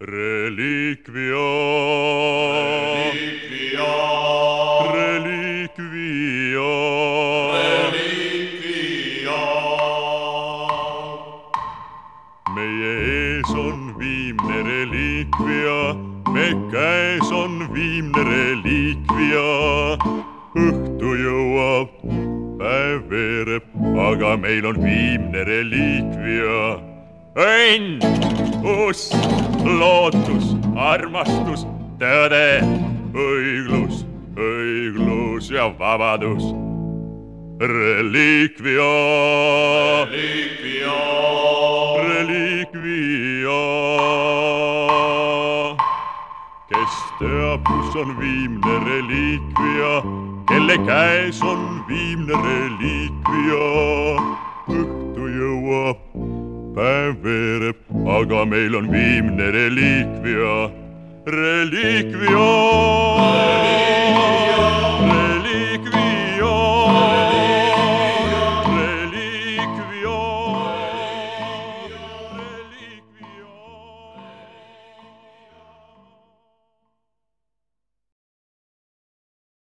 Reliquia. Reliquia. Reliquia. Reliquia. meie ees on viimne reliikvia, me käes on viimne reliikvia. õhtu jõuab, päev veereb, aga meil on viimne reliikvia. Õnn, usk, lootus, armastus, tõde, õiglus, õiglus ja vabadus. Reliquia. Reliquia. Reliquia. kes teab, kus on viimne reliikvia, kelle käes on viimne reliikvia. õhtu jõuab, päev veereb, aga meil on viimne reliikvia. Reliikvia.